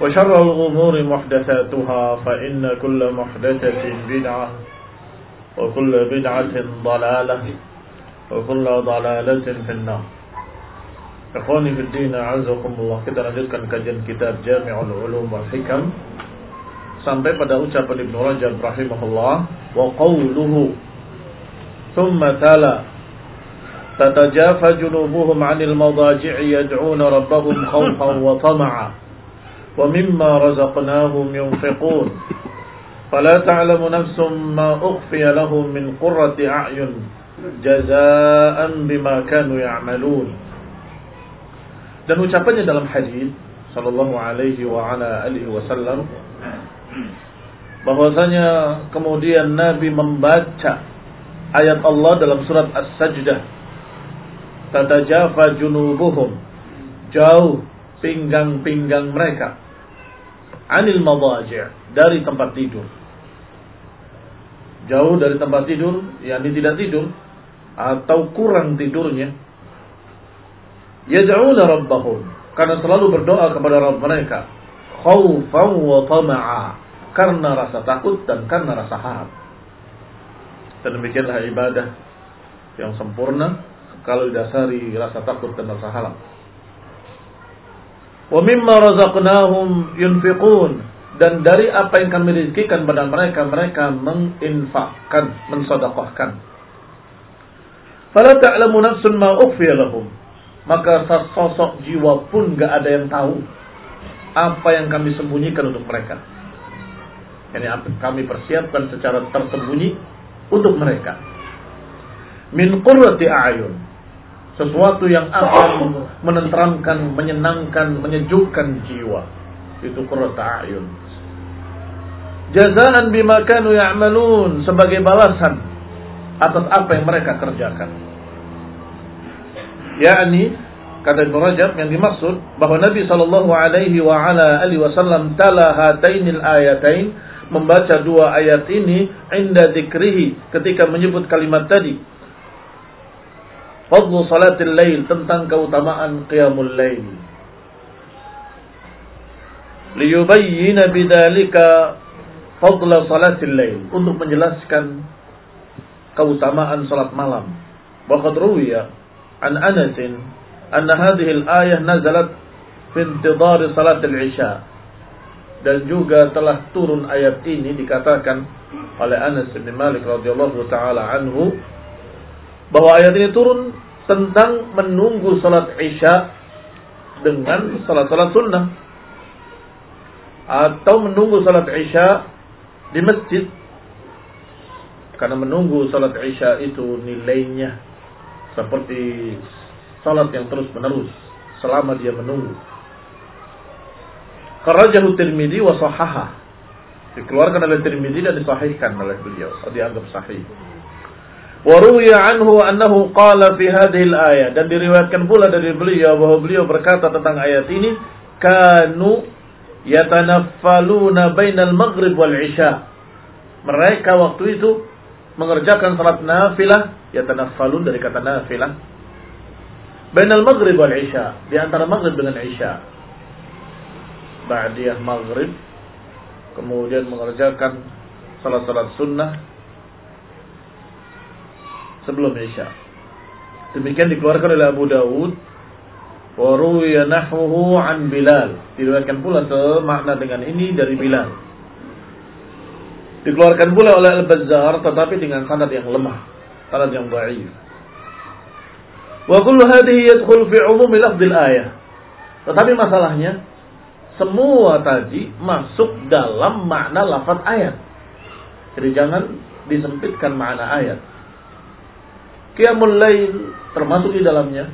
وشر الأمور محدثاتها فإن كل محدثة بدعة وكل بدعة ضلالة وكل ضلالة في النار Ikhwani fi din a'azakumullah kita lanjutkan kajian kitab Jami'ul Ulum wal Hikam sampai pada ucapan Ibnu Rajab rahimahullah wa qawluhu thumma tala tatajafa junubuhum 'anil madaji'i yad'una rabbahum khawfan wa mimma razaqnahum yunfiqun. Fala ta'lamu nafsum ma ukhfiya lahum min qurrati a'yun jazaa'an bima kanu ya'malun. Dan ucapannya dalam hadis sallallahu alaihi wa ala alihi wasallam bahwasanya kemudian Nabi membaca ayat Allah dalam surat As-Sajdah tatajafa junubuhum. Jauh pinggang-pinggang mereka. Anil madaji' dari tempat tidur. Jauh dari tempat tidur yakni tidak tidur atau kurang tidurnya. Yad'una rabbahum karena selalu berdoa kepada Rabb mereka. Khaufan wa tama'a karena rasa takut dan karena rasa harap. Dan demikianlah ibadah yang sempurna kalau didasari rasa takut dan rasa harap wa mimma razaqnahum yunfiqun dan dari apa yang kami rizkikan pada mereka mereka menginfakkan mensedekahkan fala ta'lamu nafsun ma ukhfiya lahum maka sosok jiwa pun gak ada yang tahu apa yang kami sembunyikan untuk mereka. Ini kami persiapkan secara tersembunyi untuk mereka. Min qurrati a'yun. Sesuatu yang akan menenteramkan, menyenangkan, menyejukkan jiwa. Itu qurrati a'yun. Jazaan bima kanu ya'malun sebagai balasan atas apa yang mereka kerjakan yakni kata Ibnu Rajab yang dimaksud bahwa Nabi sallallahu alaihi wa ala alihi wasallam tala hatainil ayatain membaca dua ayat ini inda dzikrihi ketika menyebut kalimat tadi Fadlu salatil lail tentang keutamaan qiyamul lail. Liyubayyina bidzalika fadla salatil lail untuk menjelaskan keutamaan salat malam. Wa qad ruwiya an Anas anna hadhihi al-ayah nazalat fi intidhar salatil isya. Dan juga telah turun ayat ini dikatakan oleh Anas bin Malik radhiyallahu taala anhu bahwa ayat ini turun tentang menunggu salat Isya dengan salat-salat sunnah atau menunggu salat Isya di masjid Karena menunggu salat Isya itu nilainya seperti salat yang terus menerus selama dia menunggu. Karajahu Tirmidzi wa sahaha. Dikeluarkan oleh Tirmidzi dan disahihkan oleh beliau, dianggap sahih. Wa ruwiya anhu annahu qala fi hadhihi al-ayah dan diriwayatkan pula dari beliau bahwa beliau berkata tentang ayat ini kanu yatanaffaluna bainal maghrib wal isya. Mereka waktu itu mengerjakan salat nafilah yatanaffalun dari kata nafilah bainal maghrib wal isya di antara maghrib dengan isya ba'diyah maghrib kemudian mengerjakan salat-salat sunnah sebelum isya demikian dikeluarkan oleh Abu Dawud wa ruwiya nahwuhu an Bilal diriwayatkan pula semakna dengan ini dari Bilal dikeluarkan pula oleh Al-Bazzar tetapi dengan sanad yang lemah, sanad yang dhaif. Wa kullu hadhihi yadkhul fi umumi lafdhil ayah. Tetapi masalahnya semua tadi masuk dalam makna lafaz ayat. Jadi jangan disempitkan makna ayat. Qiyamul lail termasuk di dalamnya.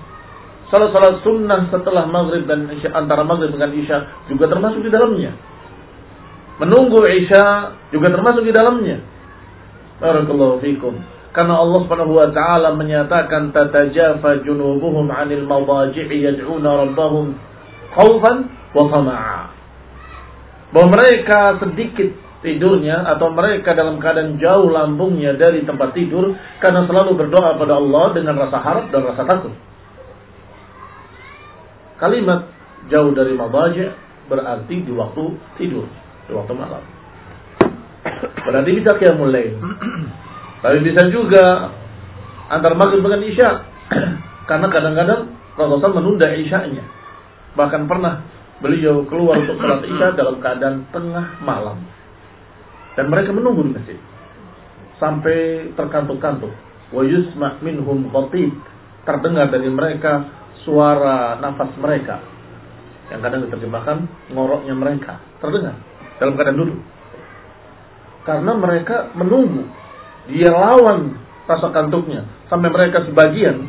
Salat-salat sunnah setelah maghrib dan isya, antara maghrib dengan isya juga termasuk di dalamnya. Menunggu Isya juga termasuk di dalamnya. Barakallahu fikum. Karena Allah Subhanahu wa taala menyatakan tatajafa junubuhum 'anil madaji'i yad'una rabbahum khaufan wa tama'a. Bahwa mereka sedikit tidurnya atau mereka dalam keadaan jauh lambungnya dari tempat tidur karena selalu berdoa pada Allah dengan rasa harap dan rasa takut. Kalimat jauh dari madaji' berarti di waktu tidur di waktu malam. Berarti bisa qiyamul lail. Tapi bisa juga antar maghrib dengan isya. Karena kadang-kadang Rasulullah menunda isya-nya. Bahkan pernah beliau keluar untuk sholat isya dalam keadaan tengah malam. Dan mereka menunggu di masjid. Sampai terkantuk-kantuk. Wa yusma' minhum khatib. Terdengar dari mereka suara nafas mereka. Yang kadang diterjemahkan ngoroknya mereka. Terdengar dalam keadaan duduk. Karena mereka menunggu. Dia lawan rasa kantuknya. Sampai mereka sebagian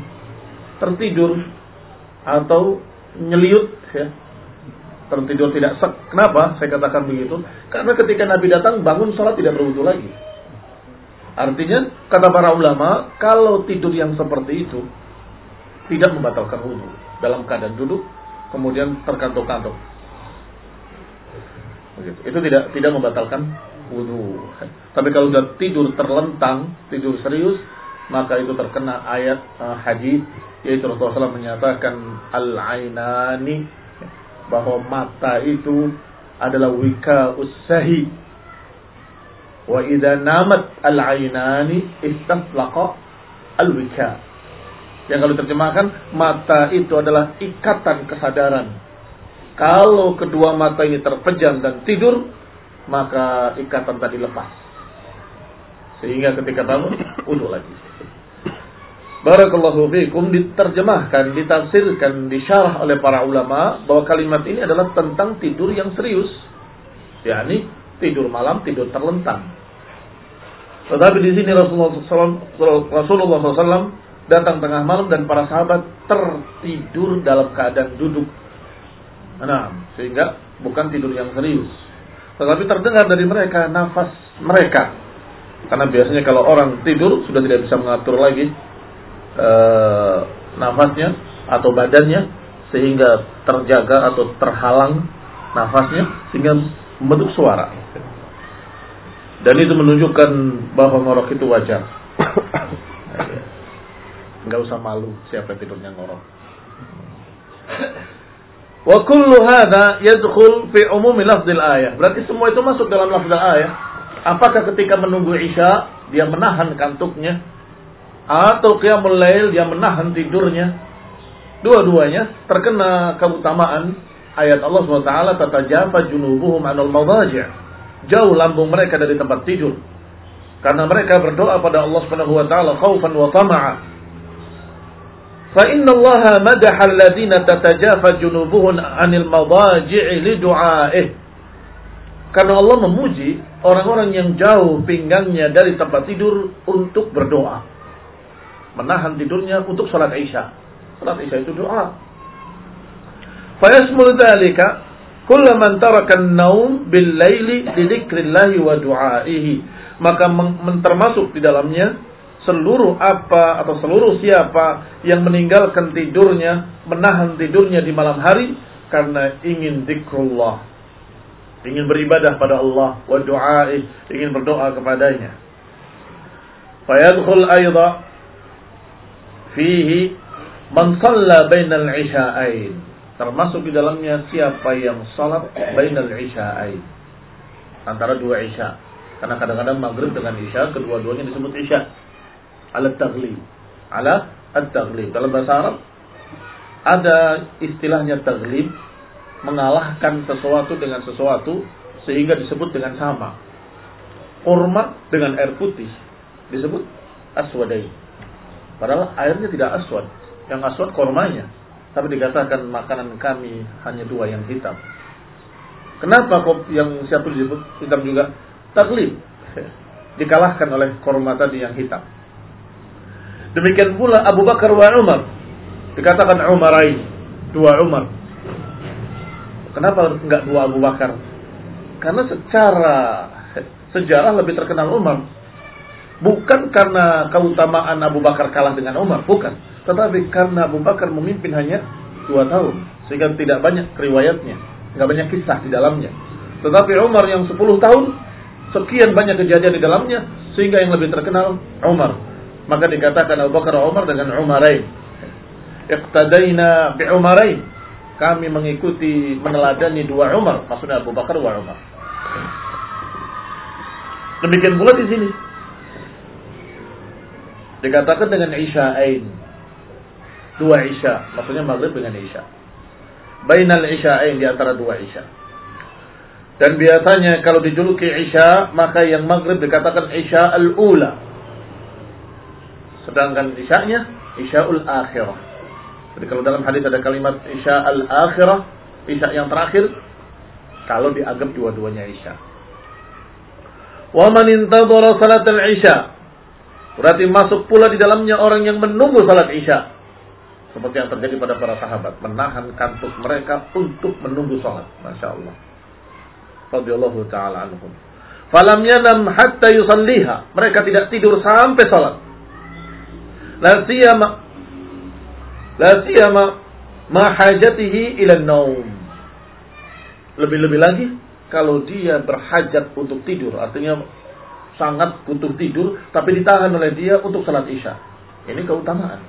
tertidur atau nyeliut ya. Tertidur tidak sek. Kenapa saya katakan begitu? Karena ketika Nabi datang bangun sholat tidak berwudu lagi. Artinya kata para ulama kalau tidur yang seperti itu tidak membatalkan wudhu dalam keadaan duduk kemudian terkantuk-kantuk Begitu. Itu tidak tidak membatalkan wudhu. Tapi kalau sudah tidur terlentang, tidur serius, maka itu terkena ayat uh, hadis yaitu Rasulullah SAW menyatakan al-ainani bahwa mata itu adalah wika usahi wa idza namat al-ainani istaflaqa al-wika yang kalau terjemahkan mata itu adalah ikatan kesadaran kalau kedua mata ini terpejam dan tidur, maka ikatan tadi lepas. Sehingga ketika bangun, wudhu lagi. Barakallahu fiikum diterjemahkan, ditafsirkan, disyarah oleh para ulama bahwa kalimat ini adalah tentang tidur yang serius. yakni tidur malam, tidur terlentang. Tetapi di sini Rasulullah SAW, datang tengah malam dan para sahabat tertidur dalam keadaan duduk Nah, sehingga bukan tidur yang serius. Tetapi terdengar dari mereka nafas mereka. Karena biasanya kalau orang tidur sudah tidak bisa mengatur lagi e, nafasnya atau badannya sehingga terjaga atau terhalang nafasnya sehingga membentuk suara. Dan itu menunjukkan bahwa ngorok itu wajar. Enggak usah malu siapa tidurnya ngorok. Wa kullu hadha yadkhul fi umumi lafzil ayah. Berarti semua itu masuk dalam lafzil ayah. Apakah ketika menunggu Isya dia menahan kantuknya atau qiyamul lail dia menahan tidurnya. Dua-duanya terkena keutamaan. Ayat Allah SWT tatajafa junubuhum anil madaji' jauh lambung mereka dari tempat tidur. Karena mereka berdoa pada Allah Subhanahu wa taala khaufan wa tama'a. Fa inna Allah madaha alladziina tatajafa junubuhum anil madaji'i li karena Allah memuji orang-orang yang jauh pinggangnya dari tempat tidur untuk berdoa. Menahan tidurnya untuk sholat isya. Sholat isya itu doa. Fayasmul dhalika kulla man taraka an-naum bil laili li dzikrillah wa du'aihi. Maka termasuk di dalamnya seluruh apa atau seluruh siapa yang meninggalkan tidurnya, menahan tidurnya di malam hari karena ingin zikrullah, ingin beribadah pada Allah wa du'ai, ingin berdoa kepadanya. Fayadkhul aidha fihi man shalla bainal isha'ain. Termasuk di dalamnya siapa yang salat bainal isha'ain. Antara dua isya. Karena kadang-kadang maghrib dengan isya, kedua-duanya disebut isya. Ala taghlib. Ala at-taghlib. Dalam bahasa Arab ada istilahnya taglib mengalahkan sesuatu dengan sesuatu sehingga disebut dengan sama. Kurma dengan air putih disebut aswadai. Padahal airnya tidak aswad. Yang aswad kormanya. Tapi dikatakan makanan kami hanya dua yang hitam. Kenapa kok yang satu disebut hitam juga? Taklid. Dikalahkan oleh korma tadi yang hitam. Demikian pula Abu Bakar wa Umar. Dikatakan Umarai. Dua Umar. Kenapa enggak dua Abu Bakar? Karena secara sejarah lebih terkenal Umar. Bukan karena keutamaan Abu Bakar kalah dengan Umar, bukan. Tetapi karena Abu Bakar memimpin hanya dua tahun, sehingga tidak banyak riwayatnya, nggak banyak kisah di dalamnya. Tetapi Umar yang 10 tahun, sekian banyak kejadian di dalamnya, sehingga yang lebih terkenal Umar. Maka dikatakan Abu Bakar Umar dengan Umarain. Iqtadaina bi Umarain. Kami mengikuti meneladani dua Umar, maksudnya Abu Bakar wa Umar. Demikian pula di sini. Dikatakan dengan Isya'ain. Dua Isya. Maksudnya Maghrib dengan Isya. Bainal Isya'ain di antara dua Isya. Dan biasanya kalau dijuluki Isya, maka yang Maghrib dikatakan Isya al-Ula. Sedangkan Isya'nya Isya'ul Akhirah. Jadi kalau dalam hadis ada kalimat Isya al-Akhirah, Isya yang terakhir, kalau dianggap dua-duanya Isya. Wa man intadhara salat al-Isya Berarti masuk pula di dalamnya orang yang menunggu salat Isya. Seperti yang terjadi pada para sahabat. Menahan kantuk mereka untuk menunggu salat. Masya Allah. Radiyallahu ta'ala anhum. Falam yanam hatta yusalliha. Mereka tidak tidur sampai salat. La siyama la siyama ma hajatihi ila naum. Lebih-lebih lagi kalau dia berhajat untuk tidur, artinya sangat butuh tidur, tapi ditahan oleh dia untuk salat isya. Ini keutamaan.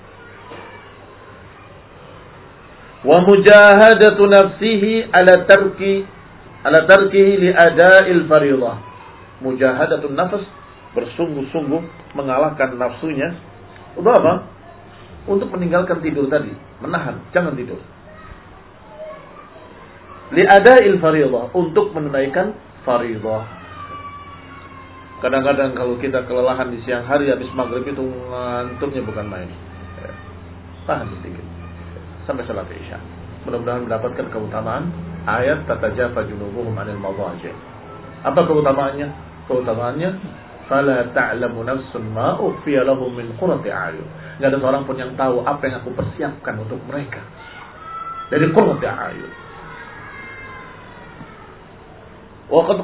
Wa mujahadatu nafsihi ala tarki ala tarkihi li ada'il fariḍah. Mujahadatun nafas bersungguh-sungguh mengalahkan nafsunya untuk apa? Untuk meninggalkan tidur tadi, menahan, jangan tidur. Li ada'il fariḍah, untuk menunaikan fariḍah. Kadang-kadang kalau kita kelelahan di siang hari habis maghrib itu ngantuknya bukan main. Ya. Tahan sedikit. Sampai salat isya. Mudah-mudahan mendapatkan keutamaan ayat tatajafa junubuhum anil mawajih. Apa keutamaannya? Keutamaannya fala ta'lamu nafsun ma ukhfiya lahum min qurrati a'yun. Enggak ada seorang pun yang tahu apa yang aku persiapkan untuk mereka. Dari qurrati a'yun. Wa qad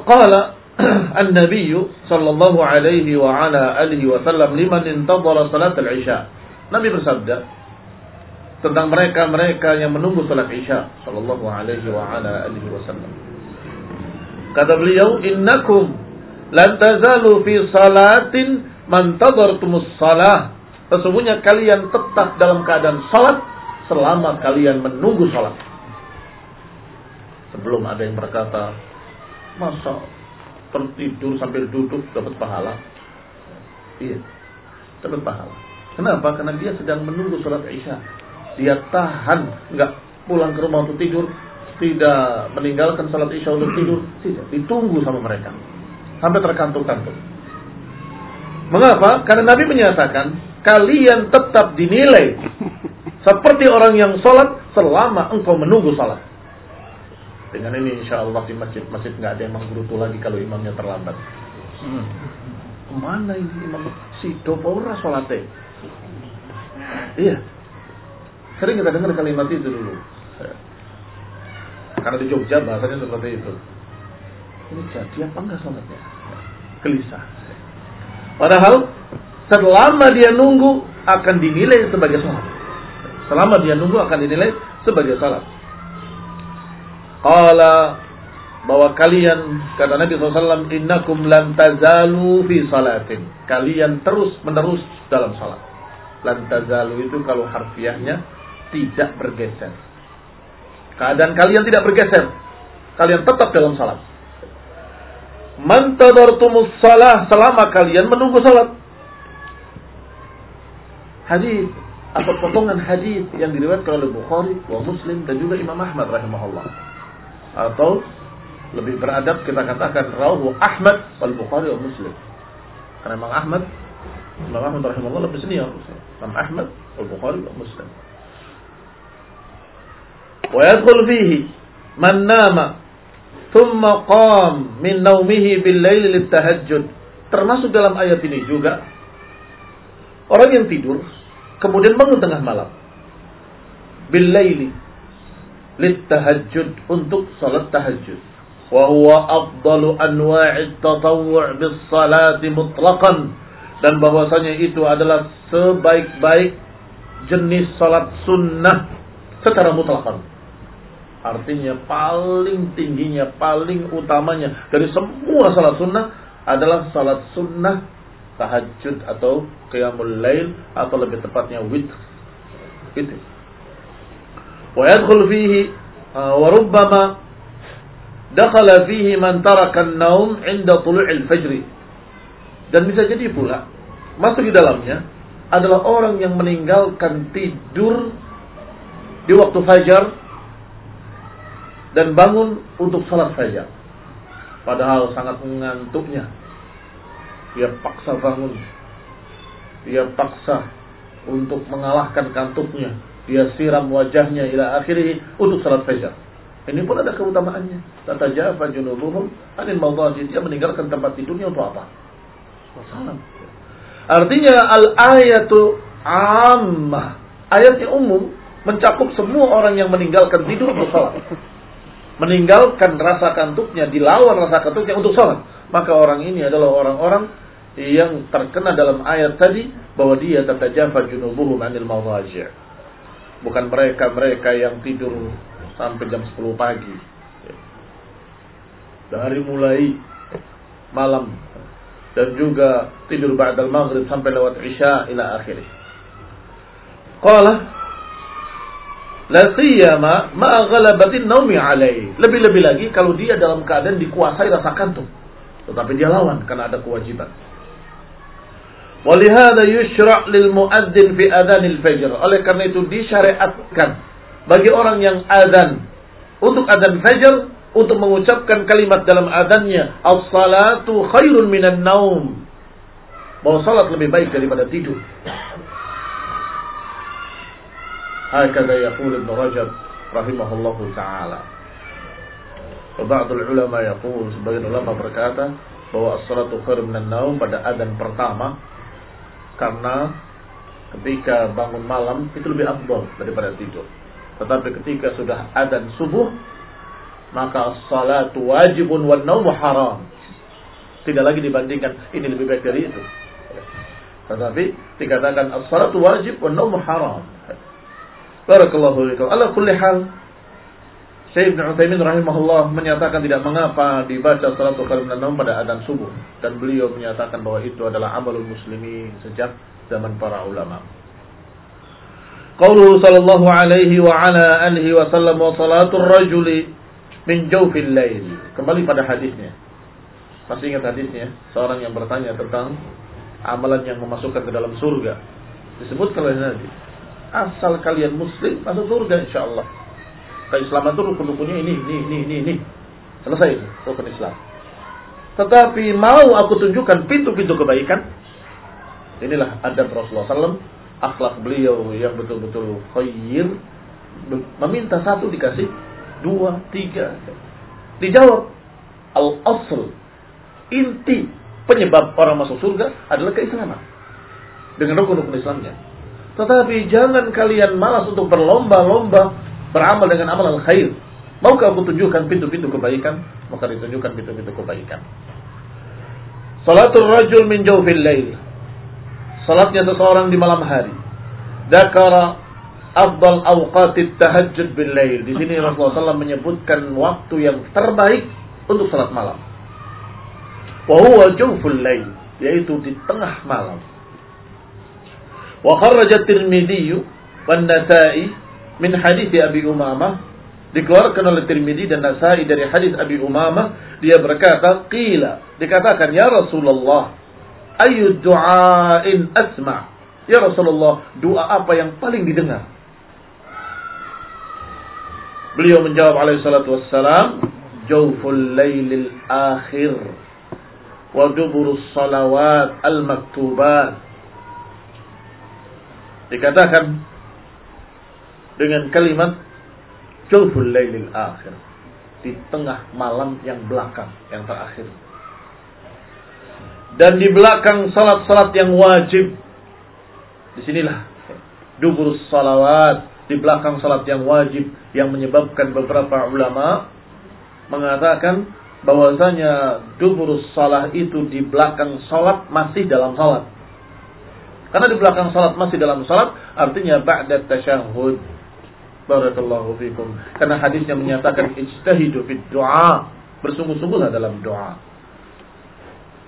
An-Nabi sallallahu alaihi wa ala alihi wa sallam liman intadhara salat al-Isya. Nabi bersabda tentang mereka-mereka yang menunggu salat Isya sallallahu alaihi wa ala alihi wa sallam. Kata beliau, "Innakum lan tazalu fi salatin man tadartumus salah." Sesungguhnya kalian tetap dalam keadaan salat selama kalian menunggu salat. Sebelum ada yang berkata, "Masa tertidur sambil duduk dapat pahala. Iya, dapat pahala. Kenapa? Karena dia sedang menunggu sholat isya. Dia tahan, nggak pulang ke rumah untuk tidur, tidak meninggalkan sholat isya untuk tidur, tidak. Ditunggu sama mereka sampai terkantuk-kantuk. Mengapa? Karena Nabi menyatakan kalian tetap dinilai seperti orang yang sholat selama engkau menunggu sholat. Dengan ini insya Allah di masjid-masjid nggak ada yang menggerutu lagi kalau imamnya terlambat. Hmm. Ke mana ini imam? Si dopora sholatnya. Iya. Sering kita dengar kalimat itu dulu. Karena di Jogja bahasanya seperti itu. Ini jadi apa enggak sholatnya? Gelisah. Padahal selama dia nunggu akan dinilai sebagai sholat. Selama dia nunggu akan dinilai sebagai sholat. Qala bahwa kalian kata Nabi SAW innakum lan tazalu fi salatin. Kalian terus menerus dalam salat. Lan tazalu itu kalau harfiahnya tidak bergeser. Keadaan kalian tidak bergeser. Kalian tetap dalam salat. Man tadartumus salah selama kalian menunggu salat. Hadis atau potongan hadis yang diriwayatkan oleh Bukhari wa Muslim dan juga Imam Ahmad rahimahullah atau lebih beradab kita katakan rawu Ahmad wal Bukhari wal Muslim. Karena Imam Ahmad Imam Ahmad rahimahullah lebih senior. Imam Ahmad wal Bukhari wal Muslim. Wa yadkhul fihi man nama thumma qam min naumihi bil lail litahajjud. Termasuk dalam ayat ini juga orang yang tidur kemudian bangun tengah malam bil laili lit tahajjud untuk salat tahajud. wa huwa afdalu anwa'i tatawwu' bis mutlaqan dan bahwasanya itu adalah sebaik-baik jenis salat sunnah secara mutlakan artinya paling tingginya paling utamanya dari semua salat sunnah adalah salat sunnah tahajud atau qiyamul lail atau lebih tepatnya witr. Witr Uh, wa rubbama dakhala fihi man taraka an-naum 'inda tulu'il fajr. Dan bisa jadi pula masuk di dalamnya adalah orang yang meninggalkan tidur di waktu fajar dan bangun untuk salat fajar. Padahal sangat mengantuknya. Dia paksa bangun. Dia paksa untuk mengalahkan kantuknya. Dia siram wajahnya ila akhirih untuk salat fajar. Ini pun ada keutamaannya. Tata jafa junubuhum anil mawdaji. Dia meninggalkan tempat tidurnya untuk apa? Salam. Artinya al-ayatu ammah. Ayatnya umum mencakup semua orang yang meninggalkan tidur untuk salat. Meninggalkan rasa kantuknya, dilawan rasa kantuknya untuk salat. Maka orang ini adalah orang-orang yang terkena dalam ayat tadi bahwa dia tatajafa junubuhum anil mawdaji. Bukan mereka-mereka yang tidur sampai jam 10 pagi. Dari mulai malam dan juga tidur ba'dal maghrib sampai lewat isya ila akhirih. Qala la siyama ma ghalabatin naumi alai. Lebih-lebih lagi kalau dia dalam keadaan dikuasai rasa kantuk. Tetapi dia lawan karena ada kewajiban. Walihada yushra' lil muadzin fi adhanil fajr. Oleh karena itu disyariatkan bagi orang yang adzan untuk adzan fajar untuk mengucapkan kalimat dalam adzannya as-salatu khairun minan naum. Bahwa salat lebih baik daripada tidur. Hakada yaqul Ibn Rajab rahimahullahu taala. Ba'd ulama yaqul sebagian ulama berkata bahwa as-salatu khairun minan naum pada adzan pertama karena ketika bangun malam itu lebih afdal daripada tidur tetapi ketika sudah adzan subuh, maka salatu wajibun wa naumu haram. Tidak lagi dibandingkan ini lebih baik dari itu. Tetapi dikatakan as-salatu wajib wa naumu haram. Barakallahu fiikum. Ala kulli hal Syekh Ibn Utsaimin rahimahullah menyatakan tidak mengapa dibaca salatu khair minan pada adzan subuh dan beliau menyatakan bahwa itu adalah amalul muslimin sejak zaman para ulama. Qauluhu sallallahu alaihi wa ala alihi wa sallam wa salatul rajuli min jawfil lail. Kembali pada hadisnya. Masih ingat hadisnya? Seorang yang bertanya tentang amalan yang memasukkan ke dalam surga. Disebutkan oleh Nabi. Asal kalian muslim masuk surga insyaallah. Keislaman itu rukun-rukunnya ini, ini, ini, ini, ini. Selesai rukun Islam. Tetapi mau aku tunjukkan pintu-pintu kebaikan. Inilah adab Rasulullah SAW akhlak beliau yang betul-betul khair meminta satu dikasih dua, tiga. Dijawab. Al-asl. Inti penyebab orang masuk surga adalah keislaman. Dengan rukun-rukun Islamnya. Tetapi jangan kalian malas untuk berlomba-lomba beramal dengan amal al-khair. Maukah aku tunjukkan pintu-pintu kebaikan? Maka ditunjukkan pintu-pintu kebaikan. Salatul rajul min jawfil lail. Salatnya seseorang di malam hari. Dakara afdal awqatit tahajjud bil lail. Di sini Rasulullah SAW menyebutkan waktu yang terbaik untuk salat malam. Wa huwa jawful lail, yaitu di tengah malam. Wa kharraja Tirmidzi wan Nasa'i min hadis Abi Umamah dikeluarkan oleh Tirmidzi dan Nasa'i dari hadis Abi Umamah dia berkata qila dikatakan ya Rasulullah ayu du'ain asma? Ya Rasulullah doa apa yang paling didengar? Beliau menjawab alaihi salatu wassalam jawful lailil akhir wa duburus salawat al maktubat dikatakan dengan kalimat jawful lailil akhir di tengah malam yang belakang yang terakhir. Dan di belakang salat-salat yang wajib di sinilah dubur salawat di belakang salat yang wajib yang menyebabkan beberapa ulama mengatakan bahwasanya dubur salah itu di belakang salat masih dalam salat. Karena di belakang salat masih dalam salat artinya ba'da tasyahud Barakallahu fikum. Karena hadisnya menyatakan ijtahidu fid doa. Bersungguh-sungguhlah dalam doa.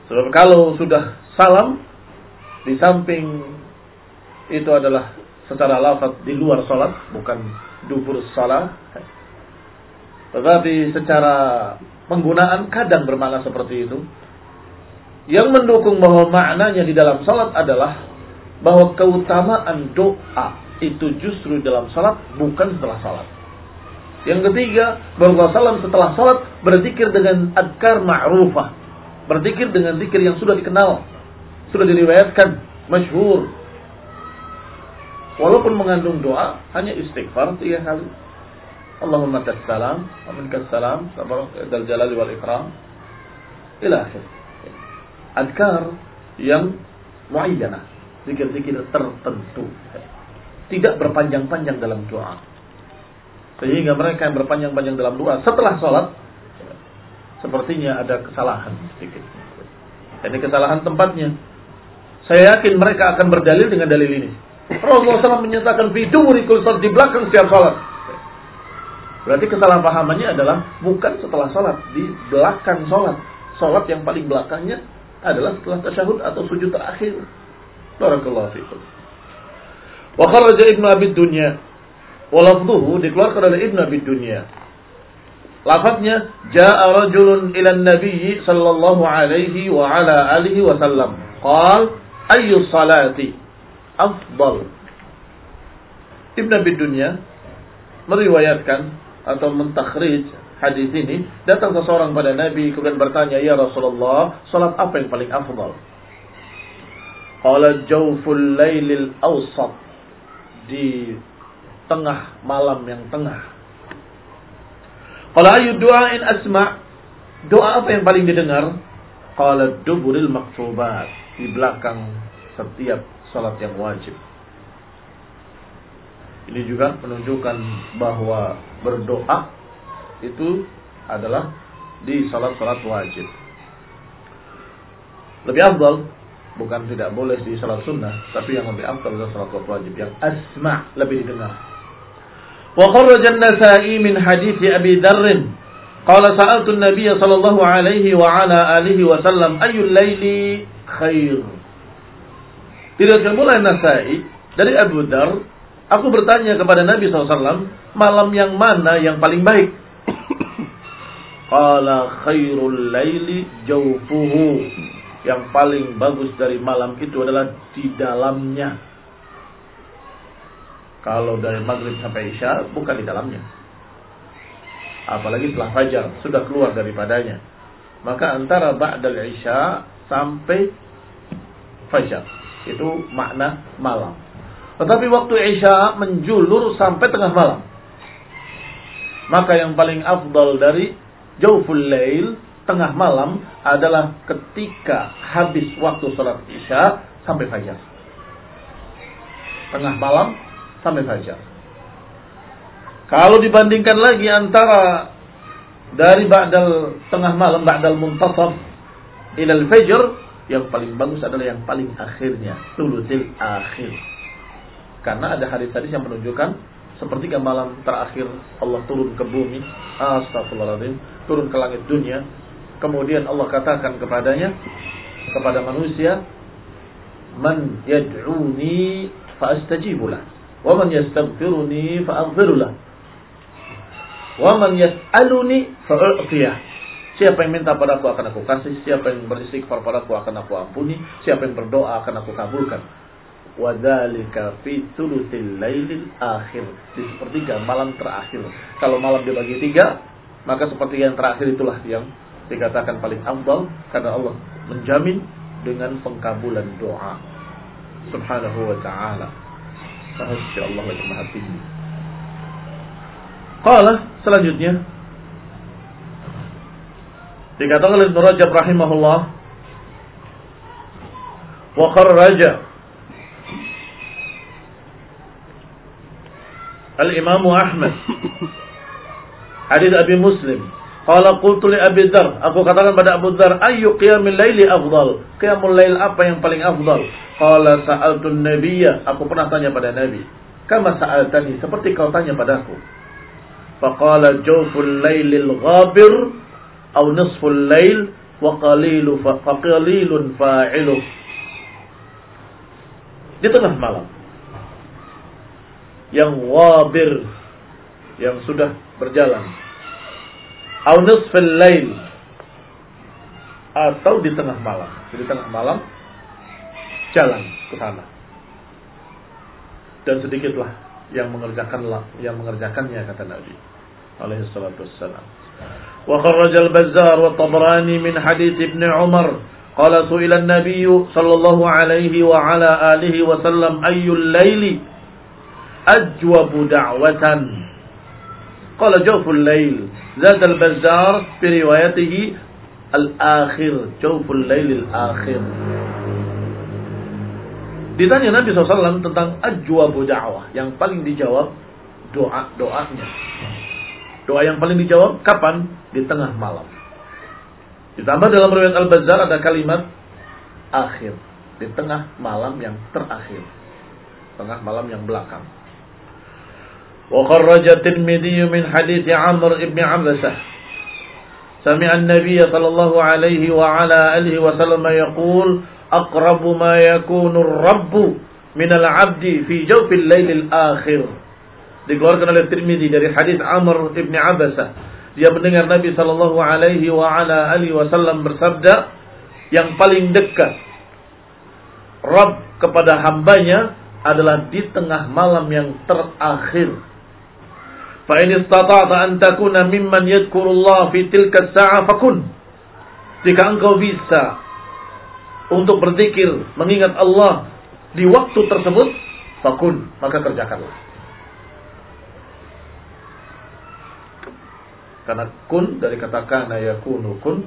Sebab kalau sudah salam di samping itu adalah secara lafaz di luar salat, bukan dubur salat. Tetapi secara penggunaan kadang bermakna seperti itu. Yang mendukung bahwa maknanya di dalam salat adalah bahwa keutamaan doa itu justru dalam salat bukan setelah salat. Yang ketiga, Rasulullah setelah salat berzikir dengan adkar ma'rufah. Berzikir dengan zikir yang sudah dikenal. Sudah diriwayatkan, masyhur. Walaupun mengandung doa, hanya istighfar tiga kali. Allahumma kassalam, amin kassalam, dal jalali wal ikram. Ila akhir. Adkar yang muayyanah. Zikir-zikir tertentu tidak berpanjang-panjang dalam doa. Sehingga mereka yang berpanjang-panjang dalam doa setelah sholat, sepertinya ada kesalahan sedikit. Ini kesalahan tempatnya. Saya yakin mereka akan berdalil dengan dalil ini. Rasulullah SAW menyatakan bidurikul di belakang setiap sholat. Berarti kesalahan pahamannya adalah bukan setelah sholat, di belakang sholat. Sholat yang paling belakangnya adalah setelah tasyahud atau sujud terakhir. Barakallahu fikum. Wa kharaja Ibnu Abi Dunya. Wa lafdhuhu dikeluarkan oleh Ibnu Abi Dunya. Lafadznya jaa rajulun ila Nabi sallallahu alaihi wa ala alihi wa sallam. Qal ayyu salati afdal? Ibnu Abi Dunya meriwayatkan atau mentakhrij hadis ini datang seseorang pada Nabi kemudian bertanya ya Rasulullah salat apa yang paling afdal Qala jawful lailil awsat di tengah malam yang tengah. Kalau ayu doain asma, doa apa yang paling didengar? Kalau duburil maktubat di belakang setiap salat yang wajib. Ini juga menunjukkan bahwa berdoa itu adalah di salat-salat wajib. Lebih afdal bukan tidak boleh di salat sunnah, tapi yang lebih afdal adalah salat wajib yang asma lebih didengar. Wa kharraja an-Nasa'i min hadits Abi Dzar qala sa'altu an-nabiy sallallahu alaihi wa ala alihi wa sallam ayyul laili khair. Diriwayatkan pula Nasai dari Abu Dar, aku bertanya kepada Nabi SAW, malam yang mana yang paling baik? Qala khairul laili jawfuhu yang paling bagus dari malam itu adalah di dalamnya. Kalau dari maghrib sampai isya bukan di dalamnya. Apalagi setelah fajar sudah keluar daripadanya. Maka antara ba'dal isya sampai fajar itu makna malam. Tetapi waktu isya menjulur sampai tengah malam. Maka yang paling afdal dari jauful lail, tengah malam adalah ketika habis waktu sholat isya sampai fajar. Tengah malam sampai fajar. Kalau dibandingkan lagi antara dari ba'dal tengah malam, ba'dal muntasaf ilal fajr, yang paling bagus adalah yang paling akhirnya, tulutil akhir. Karena ada hadis-hadis yang menunjukkan seperti malam terakhir Allah turun ke bumi, astagfirullahaladzim, turun ke langit dunia. Kemudian Allah katakan kepadanya, kepada manusia, Man yad'uni fa'astajibulah. Wa man yastaghfiruni fa'aghfirulah. Wa man yas'aluni fa'u'tiyah. Siapa yang minta padaku akan aku kasih, siapa yang beristighfar padaku akan aku ampuni, siapa yang berdoa akan aku kabulkan wadhalika fi thuluthil lailil akhir di sepertiga malam terakhir kalau malam dibagi tiga maka sepertiga yang terakhir itulah yang dikatakan paling afdal karena Allah menjamin dengan pengkabulan doa subhanahu wa ta'ala Masya Allah lagi maha tinggi Qala selanjutnya dikatakan oleh Ibnu Rajab rahimahullah wa kharraja Al-Imam Ahmad. Hadis Abi Muslim. Qala qultu li Abi Dzar, aku katakan pada Abu Dzar, ayu qiyamul laili afdal? Qiyamul lail apa yang paling afdal? Qala sa'altu nabiyya, aku pernah tanya pada Nabi. Kama sa'altani, seperti kau tanya padaku. Faqala jawful lailil ghabir aw nisful lail wa qalilu fa qalilun fa'iluh. Di tengah malam yang wabir yang sudah berjalan au nisfil lail atau di tengah malam di tengah malam jalan ke sana dan sedikitlah yang mengerjakanlah yang mengerjakannya kata Nabi alaihi salatu wassalam wa kharraj al-bazzar wa tabrani min hadits ibn Umar qala su'ila an-nabiy sallallahu alaihi wa ala alihi wa sallam ayyul laili أجوب دعوة قال جوف lail. زاد al-Bazzar روايته الآخر جوف الليل الآخر lail al-akhir. Ditanya Nabi SAW tentang ajwabu da'wah. Yang paling dijawab doa-doanya. Doa yang paling dijawab kapan? Di tengah malam. Ditambah dalam riwayat Al-Bazzar ada kalimat akhir. Di tengah malam yang terakhir. Tengah malam yang belakang. وخرج الترمذي من حديث عمرو بن عبسة سمع النبي صلى الله عليه وعلى آله وسلم يقول أقرب ما يكون الرب من العبد في جوف الليل الآخر dikeluarkan oleh Tirmidzi dari hadis Amr ibn Abasah dia mendengar Nabi sallallahu alaihi wa ala alihi wasallam bersabda yang paling dekat Rabb kepada hambanya adalah di tengah malam yang terakhir Fa in istata'ta an takuna mimman yadhkurullah fi tilka sa'a fakun. Jika engkau bisa untuk berzikir, mengingat Allah di waktu tersebut, fakun, maka kerjakanlah. Karena kun dari kata kana yakunu kun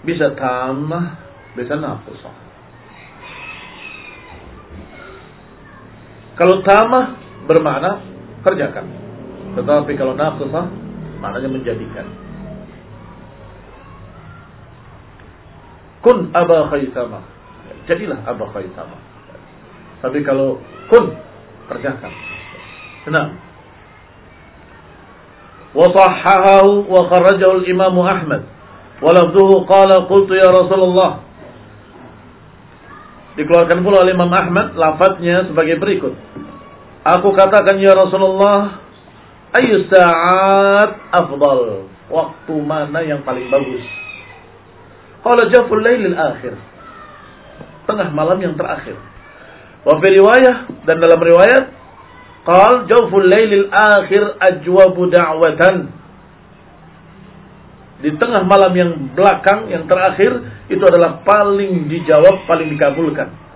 bisa tamah, bisa nafsu Kalau tamah bermakna kerjakan. Tetapi kalau nafsah maknanya menjadikan. Kun Aba Khaisama. Jadilah Aba Khaisama. Tapi kalau kun kerjakan. Senang. Wasahhahu wa kharajahu al-Imam Ahmad. Walafduhu qala qultu ya Rasulullah. Dikeluarkan pula oleh Imam Ahmad Lafadnya sebagai berikut. Aku katakan ya Rasulullah, ayu saat afdal? Waktu mana yang paling bagus? Qala jaful lailil akhir. Tengah malam yang terakhir. Wa fi riwayah dan dalam riwayat qal jaful lailil akhir ajwabu da'watan. Di tengah malam yang belakang yang terakhir itu adalah paling dijawab, paling dikabulkan.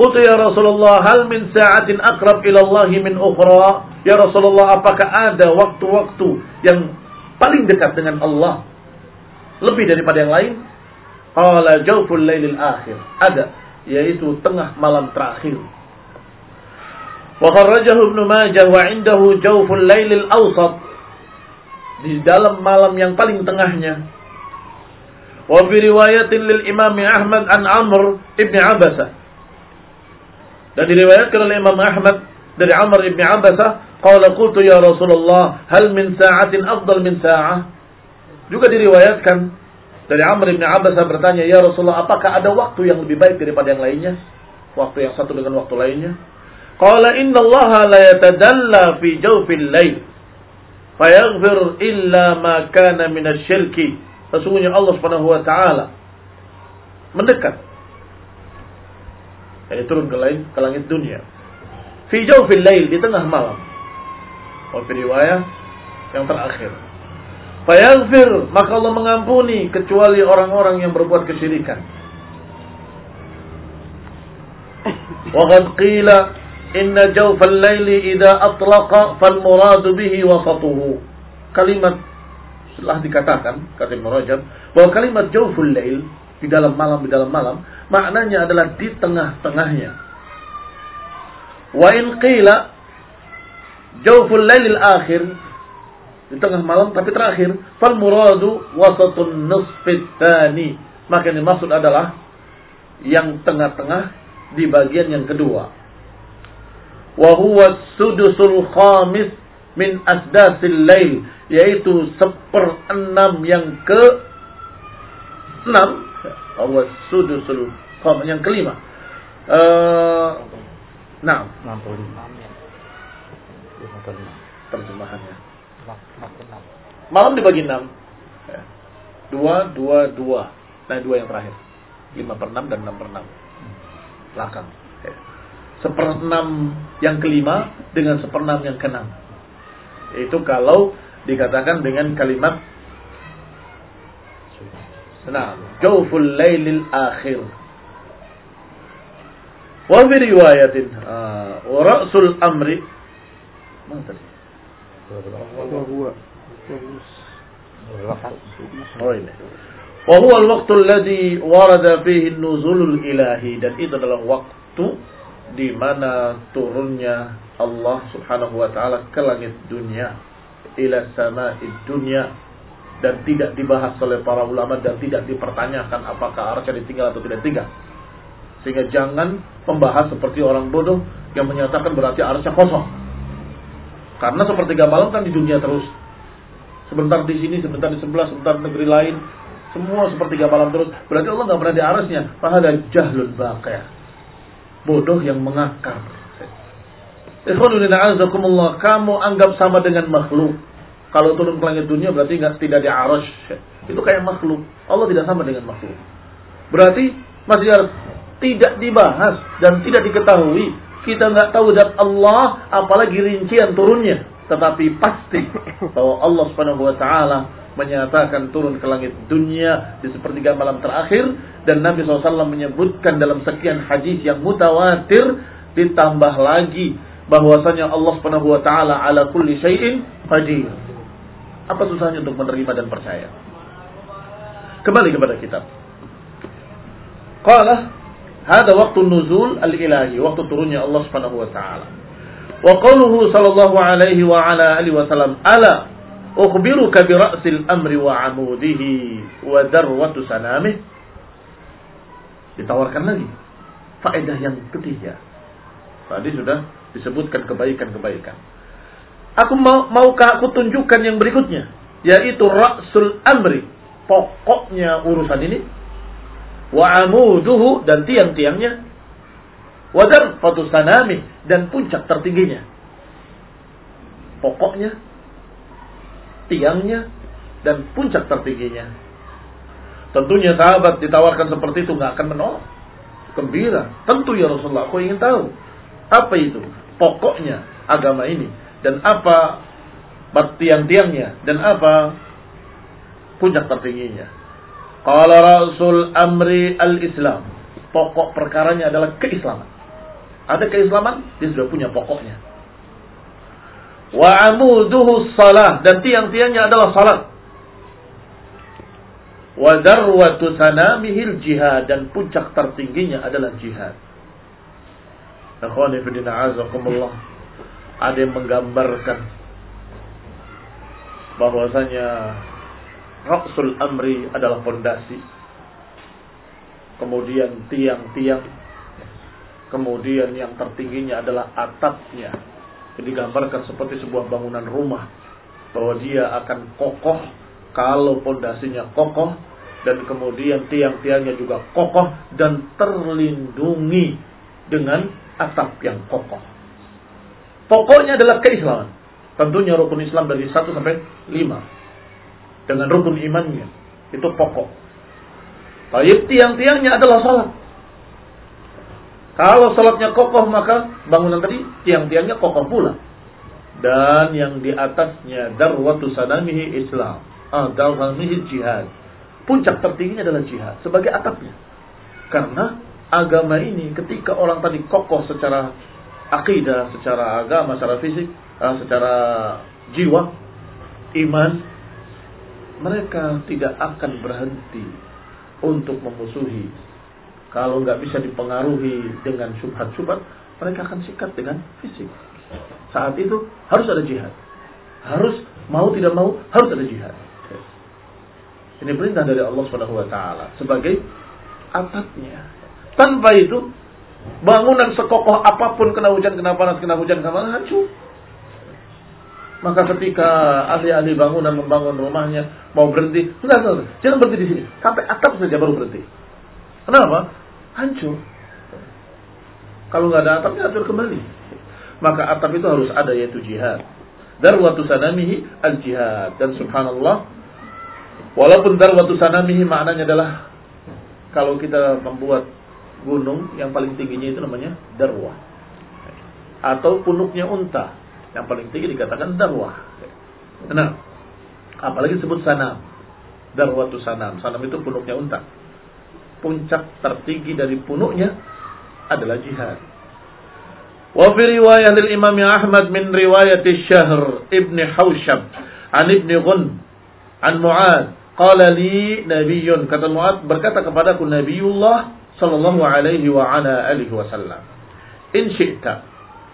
Qultu ya Rasulullah, hal min sa'atin akrab ila Allah min ukhra? Ya Rasulullah, apakah ada waktu-waktu yang paling dekat dengan Allah? Lebih daripada yang lain? Qala jawful lailil akhir. Ada, yaitu tengah malam terakhir. Wa kharrajahu Ibnu Majah wa indahu jawful lailil awsat. Di dalam malam yang paling tengahnya. Wa fi riwayatin lil Imam Ahmad an Amr ibn Abasa. Dan diriwayatkan oleh Imam Ahmad dari Amr ibn Abasa Qala qultu ya Rasulullah, hal min sa'atin afdal min sa'ah? Juga diriwayatkan dari Amr bin Abbas bertanya, "Ya Rasulullah, apakah ada waktu yang lebih baik daripada yang lainnya? Waktu yang satu dengan waktu lainnya?" Qala inna Allah la yatadalla fi jawfil lail fayaghfir illa ma kana min asy-syirki. Sesungguhnya Allah Subhanahu wa taala mendekat yani turun ke, lain, ke langit dunia. Fi jawfil lail di tengah malam Wafi riwayat yang terakhir. Fayaghfir, maka Allah mengampuni kecuali orang-orang yang berbuat kesyirikan. Wa qad qila inna jawfal laili idza atlaqa fal muradu bihi wasatuhu. Kalimat setelah dikatakan kata Ibnu bahwa kalimat jawful lail di dalam malam di dalam malam maknanya adalah di tengah-tengahnya. Wa in qila Jawful lailil akhir di tengah malam tapi terakhir fal muradu wasatun nusfit tani maka yang dimaksud adalah yang tengah-tengah di bagian yang kedua. Wa huwa sudusul khamis min asdasil lail yaitu seperenam yang ke enam wa sudusul khamis yang kelima uh, nah 65 terjemahannya. Malam dibagi enam. Ya. Dua, dua, dua. Nah, dua yang terakhir. Lima per enam dan enam per enam. Belakang. Ya. Seperenam yang kelima dengan seperenam yang keenam. Itu kalau dikatakan dengan kalimat Nah, jawful lailil akhir. Wa fi riwayatin uh, wa ra'sul amri mana tadi? Oh ini. Wa al-waqtu alladhi warada fihi nuzulul ilahi dan itu adalah waktu di mana turunnya Allah Subhanahu wa taala ke langit dunia ila sama'id dunia dan tidak dibahas oleh para ulama dan tidak dipertanyakan apakah arsy ditinggal atau tidak tinggal. Sehingga jangan membahas seperti orang bodoh yang menyatakan berarti arsy kosong. Karena sepertiga malam kan di dunia terus. Sebentar di sini, sebentar di sebelah, sebentar di negeri lain. Semua sepertiga malam terus. Berarti Allah nggak pernah di arasnya. Fahada jahlun baqiyah. Bodoh yang mengakar. Ikhwanullah, kamu anggap sama dengan makhluk. Kalau turun ke langit dunia berarti nggak tidak di aras. Itu kayak makhluk. Allah tidak sama dengan makhluk. Berarti masih harus tidak dibahas dan tidak diketahui kita nggak tahu zat Allah, apalagi rincian turunnya. Tetapi pasti bahwa Allah Subhanahu wa taala menyatakan turun ke langit dunia di sepertiga malam terakhir dan Nabi SAW menyebutkan dalam sekian hadis yang mutawatir ditambah lagi bahwasanya Allah Subhanahu wa taala ala kulli syai'in qadir. Apa susahnya untuk menerima dan percaya? Kembali kepada kitab. Qala Hada waktu nuzul al-ilahi, waktu turunnya Allah Subhanahu wa taala. Wa qawluhu sallallahu alaihi wa ala alihi wasallam, "Ala ukhbiruka bi ra'sil amri wa 'amudihi wa darwatu sanamih." Ditawarkan lagi faedah yang ketiga. Tadi sudah disebutkan kebaikan-kebaikan. Aku mau maukah aku tunjukkan yang berikutnya, yaitu ra'sul amri, pokoknya urusan ini. Wa amuduhu dan tiang-tiangnya. Wa darfatu sanami dan puncak tertingginya. Pokoknya tiangnya dan puncak tertingginya. Tentunya sahabat ditawarkan seperti itu nggak akan menolak. Gembira. Tentu ya Rasulullah aku ingin tahu apa itu pokoknya agama ini dan apa tiang-tiangnya dan apa puncak tertingginya Qala rasul amri al-Islam. Pokok perkaranya adalah keislaman. Ada keislaman, dia sudah punya pokoknya. Wa amuduhu salah dan tiang-tiangnya adalah salat. Wa darwatu sanamihil jihad dan puncak tertingginya adalah jihad. Akhwani fillah azakumullah. Ada yang menggambarkan bahwasanya Rasul Amri adalah fondasi. Kemudian tiang-tiang. Kemudian yang tertingginya adalah atapnya. Jadi digambarkan seperti sebuah bangunan rumah. Bahwa dia akan kokoh kalau pondasinya kokoh. Dan kemudian tiang-tiangnya juga kokoh dan terlindungi dengan atap yang kokoh. Pokoknya adalah keislaman. Tentunya rukun Islam dari 1 sampai 5. Dengan rukun imannya. Itu pokok. Baik tiang-tiangnya adalah salat. Kalau salatnya kokoh maka bangunan tadi tiang-tiangnya kokoh pula. Dan yang di atasnya darwatu sanamihi Islam. Ah, jihad. Puncak tertingginya adalah jihad sebagai atapnya. Karena agama ini ketika orang tadi kokoh secara akidah, secara agama, secara fisik, uh, secara jiwa, iman, mereka tidak akan berhenti untuk memusuhi. Kalau nggak bisa dipengaruhi dengan subhat-subhat, mereka akan sikat dengan fisik. Saat itu harus ada jihad. Harus mau tidak mau harus ada jihad. Ini perintah dari Allah Subhanahu wa taala sebagai atapnya. Tanpa itu bangunan sekokoh apa pun kena hujan, kena panas, kena hujan, kena panas hancur. Maka ketika ahli-ahli bangunan membangun rumahnya mau berhenti, sudah, sudah, jangan berhenti di sini, sampai atap saja baru berhenti. Kenapa? Hancur. Kalau nggak ada atapnya hancur kembali. Maka atap itu harus ada yaitu jihad. Darwatu sanamihi al-jihad. Dan subhanallah, walaupun darwatu sanamihi maknanya adalah kalau kita membuat gunung yang paling tingginya itu namanya darwah. Atau punuknya unta yang paling tinggi dikatakan darwah. Nah, apalagi disebut sanam. Darwatu sanam. Sanam itu punuknya unta. Puncak tertinggi dari punuknya adalah jihad. Wa fi riwayah lil Imam Ahmad min riwayat Syahr Ibn Haushab an Ibn Ghun an Mu'ad qala li nabiyyun kata Mu'ad berkata kepadaku Nabiullah sallallahu alaihi wa ala alihi wasallam in syi'ta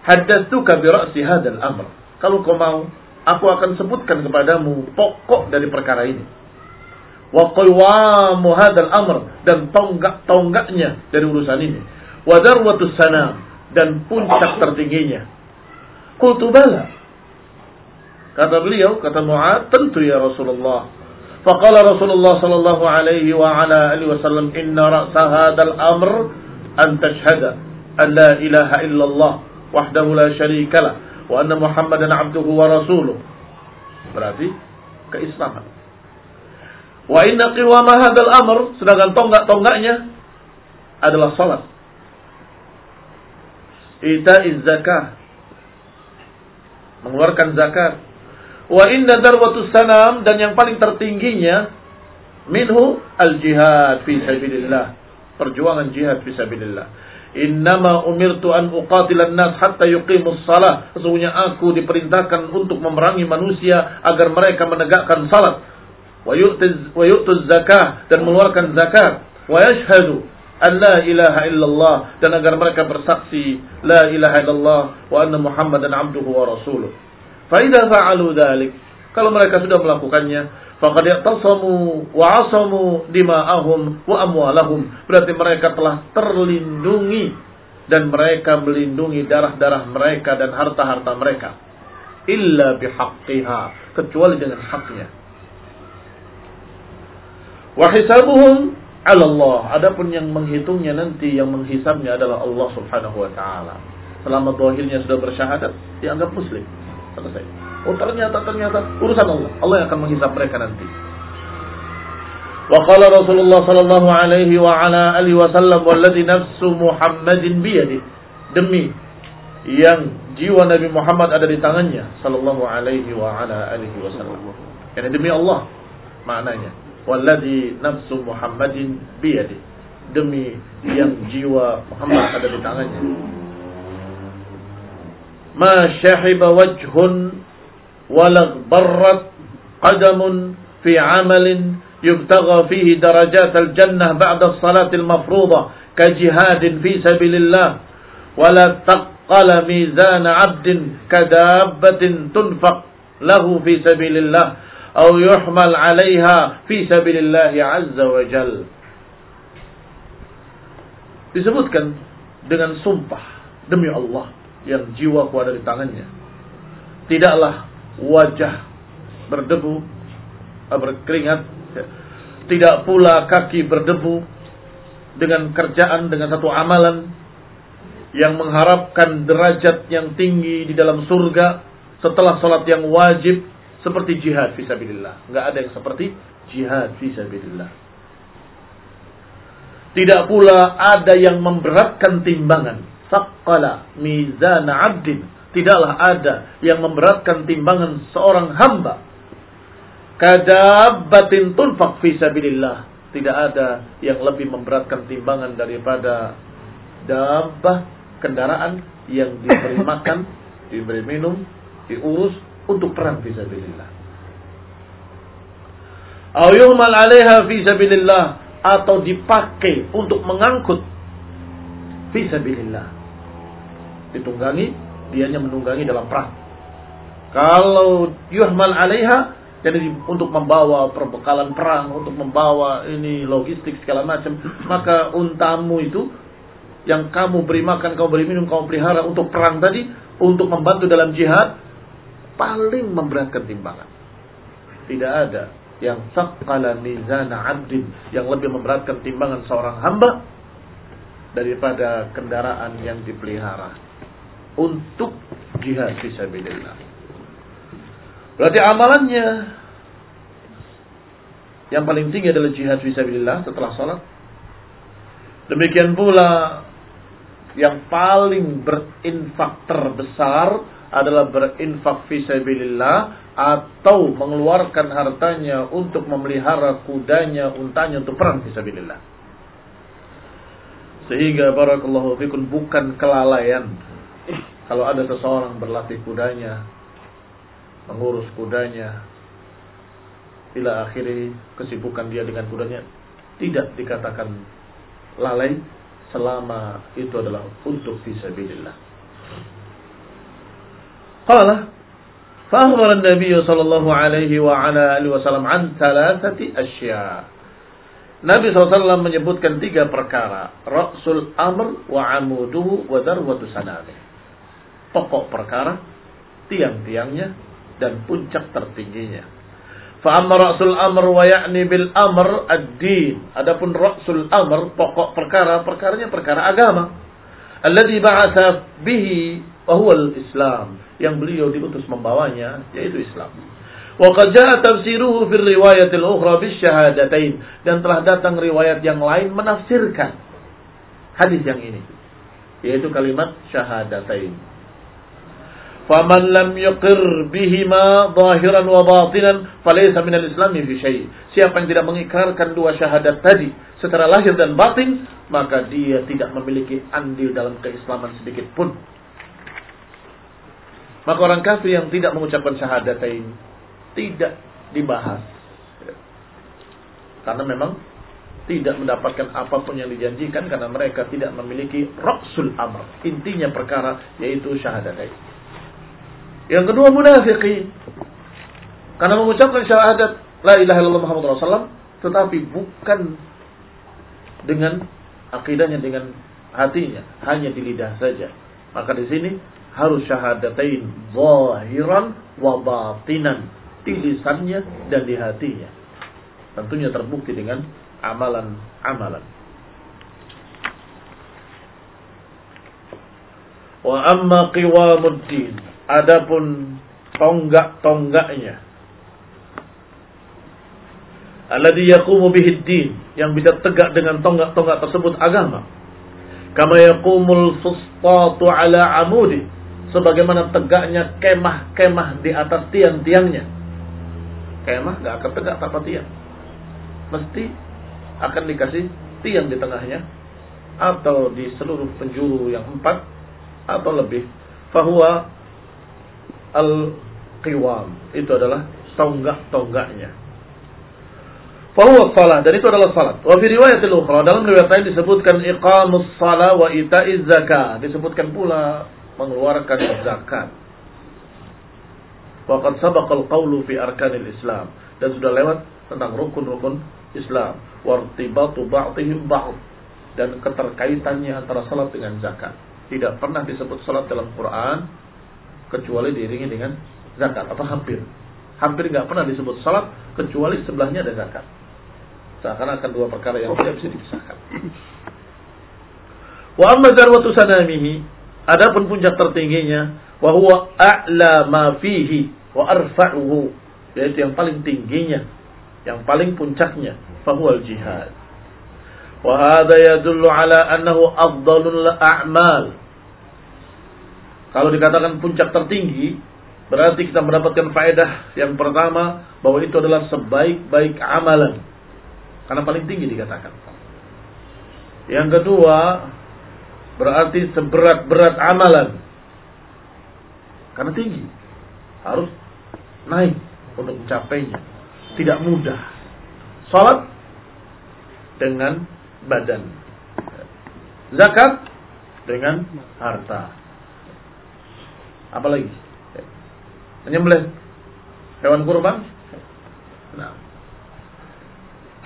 haddatsuka bi ra'si hadzal amr. Kalau kau mau, aku akan sebutkan kepadamu pokok dari perkara ini. Wa qiwamu hadzal amr dan tonggak-tonggaknya dari urusan ini. Wa darwatus sanam dan puncak tertingginya. Qultu bala. Kata beliau, kata Mu'ad, tentu ya Rasulullah. Faqala Rasulullah sallallahu alaihi wa ala alihi wasallam inna ra'sa hadzal amr an tashhada an la ilaha illallah wahdahu la syarikalah wa anna Muhammadan abduhu wa rasuluh. Berarti keislaman. Wa inna qiwama hadzal amr sedangkan tonggak-tonggaknya adalah salat. Ita'iz zakah. Mengeluarkan zakat. Wa inna darwatus sanam dan yang paling tertingginya minhu al-jihad fi sabilillah. Perjuangan jihad fi sabilillah. Innama umirtu an uqatilan nas hatta yuqimus salah. Sesungguhnya aku diperintahkan untuk memerangi manusia agar mereka menegakkan salat. Wa yu'tuz zakah dan mengeluarkan zakat. Wa yashhadu an la ilaha illallah dan agar mereka bersaksi la ilaha illallah wa anna muhammadan abduhu wa rasuluh. Fa idza fa'alu dhalik. Kalau mereka sudah melakukannya faqad yaqtasamu wa asamu dima'ahum wa amwalahum. Berarti mereka telah terlindungi dan mereka melindungi darah-darah mereka dan harta-harta mereka. Illa bihaqqiha kecuali dengan haknya. Wa hisabuhum 'ala Allah adapun yang menghitungnya nanti yang menghisabnya adalah Allah Subhanahu wa taala. Selama zahirnya sudah bersyahadat dianggap muslim selesai Oh ternyata ternyata urusan Allah. Allah yang akan menghisap mereka nanti. Wa qala Rasulullah sallallahu alaihi wa ala alihi wasallam walladzi nafsu Muhammadin biyadi. Demi yang jiwa Nabi Muhammad ada di tangannya sallallahu alaihi wa ala alihi wasallam. Yani demi Allah maknanya. Walladzi nafsu Muhammadin biyadi. Demi yang jiwa Muhammad ada di tangannya ma syahiba wajhun wala barrat qadamun fi amalin yubtagha fihi darajat al-jannah ba'da as-salati al-mafruḍah kajihadin fi sabilillah wala taqala mizan 'abdin kadabbatin tunfaq lahu fi sabilillah aw yuhmal 'alayha fi sabilillah 'azza wa jalla disebutkan dengan sumpah demi Allah yang jiwaku ada di tangannya. Tidaklah wajah berdebu, eh, berkeringat, tidak pula kaki berdebu dengan kerjaan, dengan satu amalan yang mengharapkan derajat yang tinggi di dalam surga setelah sholat yang wajib seperti jihad fisabilillah. Enggak ada yang seperti jihad fisabilillah. Tidak pula ada yang memberatkan timbangan. Saqqala mizana abdin. Tidaklah ada yang memberatkan timbangan seorang hamba. Kadabatin tunfak fisabilillah. Tidak ada yang lebih memberatkan timbangan daripada dabbah kendaraan yang diberi makan, diberi minum, diurus untuk perang fisabilillah. Ayyuhmal 'alaiha fisabilillah atau dipakai untuk mengangkut fisabilillah. Ditunggangi, dianya menunggangi dalam perang. Kalau yuhmal alaiha jadi untuk membawa perbekalan perang, untuk membawa ini logistik segala macam, maka untamu itu yang kamu beri makan, kamu beri minum, kamu pelihara untuk perang tadi, untuk membantu dalam jihad, paling memberatkan timbangan. Tidak ada yang saqqala mizana abdin yang lebih memberatkan timbangan seorang hamba daripada kendaraan yang dipelihara untuk jihad fisabilillah. Berarti amalannya yang paling tinggi adalah jihad fisabilillah setelah salat. Demikian pula yang paling berinfak terbesar adalah berinfak fisabilillah atau mengeluarkan hartanya untuk memelihara kudanya, untanya untuk perang fisabilillah. Sehingga barakallahu fikum bukan kelalaian kalau ada seseorang berlatih kudanya, mengurus kudanya, bila akhiri kesibukan dia dengan kudanya tidak dikatakan lalai selama itu adalah untuk fisabilillah. Qala فأخبر النبي صلى الله عليه وعلى آله وسلم عن ثلاثة أشياء Nabi SAW menyebutkan tiga perkara. Ra'sul amr wa amuduhu wa darwatu sanami. Pokok perkara, tiang-tiangnya, dan puncak tertingginya. Fa'amma ra'sul amr wa ya'ni bil amr ad-din. Adapun ra'sul amr, pokok perkara, perkaranya perkara agama. Alladhi ba'atha bihi wa huwa al-islam yang beliau diutus membawanya yaitu Islam. Wa qad jaa tafsiruhu fi riwayat al-ukhra bisyahadatain dan telah datang riwayat yang lain menafsirkan hadis yang ini yaitu kalimat syahadatain. Lam yuqir bihima zahiran wa batinan falaysa minal islami fi syai. Siapa yang tidak mengikrarkan dua syahadat tadi secara lahir dan batin, maka dia tidak memiliki andil dalam keislaman sedikit pun. Maka orang kafir yang tidak mengucapkan syahadatain tidak dibahas. Karena memang tidak mendapatkan apa pun yang dijanjikan karena mereka tidak memiliki raksul amr. Intinya perkara yaitu syahadatain. Yang kedua munafiqin. Karena mengucapkan syahadat la ilaha illallah Muhammad Rasulullah tetapi bukan dengan akidahnya dengan hatinya, hanya di lidah saja. Maka di sini harus syahadatain zahiran wa batinan. Di lisannya dan di hatinya. Tentunya terbukti dengan amalan-amalan. Wa amma qiwamuddin adapun tonggak-tonggaknya alladhi yaqumu bihi din yang bisa tegak dengan tonggak-tonggak tersebut agama kama yaqumul fustatu ala amudi sebagaimana tegaknya kemah-kemah di atas tiang-tiangnya. Kemah nggak akan tegak tanpa tiang. Mesti akan dikasih tiang di tengahnya atau di seluruh penjuru yang empat atau lebih. Fahuwa al-qiwam. Itu adalah tonggak-tonggaknya. Fahuwa salat dan itu adalah salat. Wa fi riwayat ukhra dalam riwayat lain disebutkan iqamus salat wa ita'iz zakat. Disebutkan pula mengeluarkan zakat. Waqad sabaqa al-qawlu fi arkanil Islam dan sudah lewat tentang rukun-rukun Islam. Wartibatu ba'dihim ba'd dan keterkaitannya antara salat dengan zakat. Tidak pernah disebut salat dalam Quran kecuali diiringi dengan zakat atau hampir. Hampir nggak pernah disebut salat kecuali sebelahnya ada zakat. Seakan-akan dua perkara yang tidak bisa dipisahkan. Wa amma zarwatu sanamihi, adapun puncak tertingginya, wa huwa a'la ma fihi wa arfa'uhu, yaitu yang paling tingginya, yang paling puncaknya, fahuwa al-jihad. Wa hadha yadullu ala annahu afdalul a'mal. Kalau dikatakan puncak tertinggi, berarti kita mendapatkan faedah yang pertama bahwa itu adalah sebaik-baik amalan karena paling tinggi dikatakan. Yang kedua, berarti seberat-berat amalan. Karena tinggi. Harus naik untuk mencapainya. Tidak mudah. Salat dengan badan. Zakat dengan harta. Apalagi? Menyembelih hewan kurban. Nah,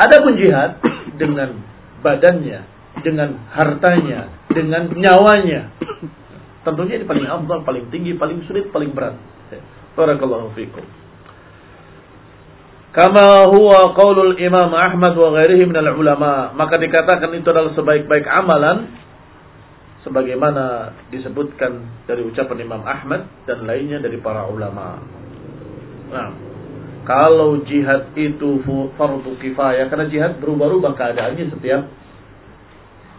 Adapun jihad dengan badannya, dengan hartanya, dengan nyawanya. Tentunya ini paling afdal, paling tinggi, paling sulit, paling berat. Barakallahu fikum. Kama huwa qaulul Imam Ahmad wa ghairihi minal ulama. Maka dikatakan itu adalah sebaik-baik amalan sebagaimana disebutkan dari ucapan Imam Ahmad dan lainnya dari para ulama. Nah, kalau jihad itu fardu kifayah karena jihad berubah-ubah keadaannya setiap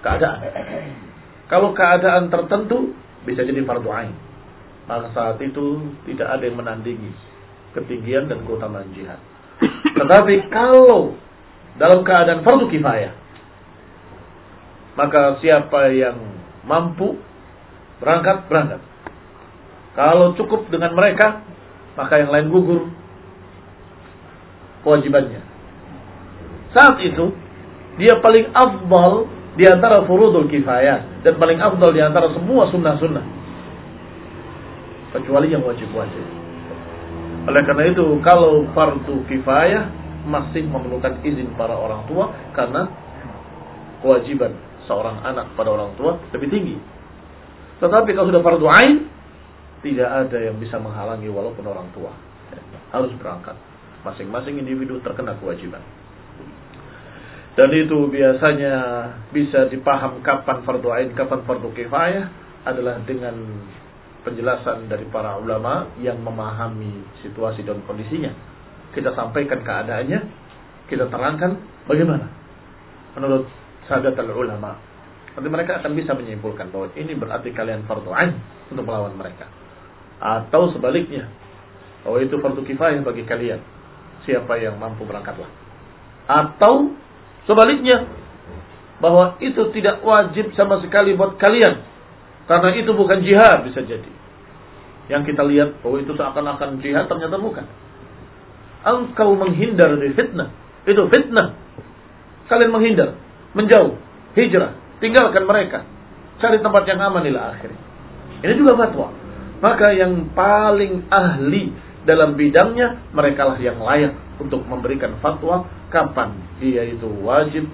keadaan. Kalau keadaan tertentu bisa jadi fardu ain. Maka saat itu tidak ada yang menandingi ketinggian dan keutamaan jihad. Tetapi kalau dalam keadaan fardu kifayah maka siapa yang mampu berangkat berangkat. Kalau cukup dengan mereka maka yang lain gugur kewajibannya. Saat itu dia paling afdal di antara furudul kifayah dan paling afdal di antara semua sunnah-sunnah. Kecuali yang wajib-wajib. Oleh karena itu kalau fardu kifayah masih memerlukan izin para orang tua karena kewajiban seorang anak pada orang tua lebih tinggi. Tetapi kalau sudah fardu ain tidak ada yang bisa menghalangi walaupun orang tua harus berangkat. Masing-masing individu terkena kewajiban. Dan itu biasanya bisa dipaham kapan fardu ain, kapan fardu kifayah adalah dengan penjelasan dari para ulama yang memahami situasi dan kondisinya. Kita sampaikan keadaannya, kita terangkan bagaimana menurut sahabat ulama. Nanti mereka akan bisa menyimpulkan bahwa ini berarti kalian fardu ain untuk melawan mereka. Atau sebaliknya, bahwa itu fardu kifayah bagi kalian siapa yang mampu berangkatlah. Atau sebaliknya, bahwa itu tidak wajib sama sekali buat kalian. Karena itu bukan jihad bisa jadi. Yang kita lihat bahwa itu seakan-akan jihad ternyata bukan. Engkau menghindar dari fitnah. Itu fitnah. Kalian menghindar, menjauh, hijrah, tinggalkan mereka. Cari tempat yang aman ila akhir. Ini juga fatwa. Maka yang paling ahli dalam bidangnya, mereka lah yang layak untuk memberikan fatwa kapan dia itu wajib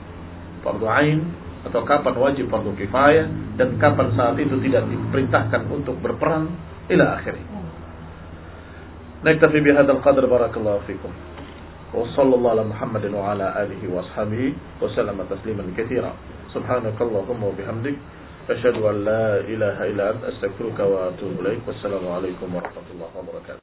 fardu ain atau kapan wajib fardu kifayah dan kapan saat itu tidak diperintahkan untuk berperang ila akhirnya. Naktafi bihadzal qadar barakallahu fikum. Wa sallallahu ala Muhammadin wa ala alihi wa ashabihi wa sallama tasliman katsira. Subhanakallahumma wa bihamdik asyhadu an la ilaha illa anta astaghfiruka wa atubu ilaik. Wassalamu alaikum warahmatullahi wabarakatuh.